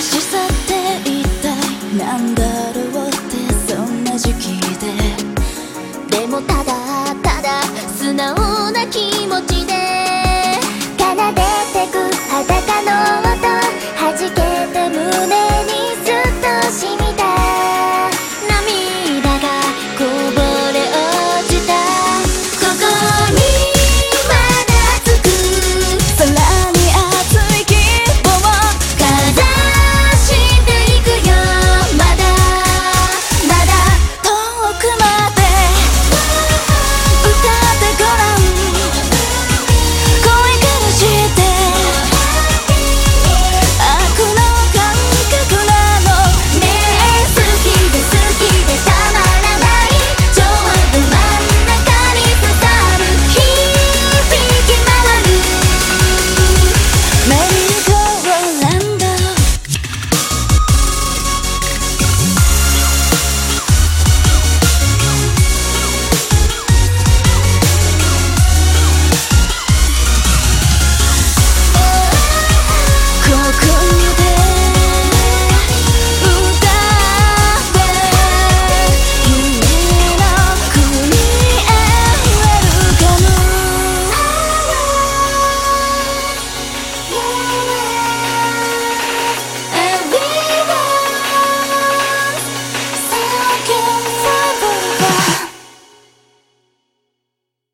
しさって一体なんだろうってそんな時期で。でもただただ素直な気持ちで。奏でてく裸の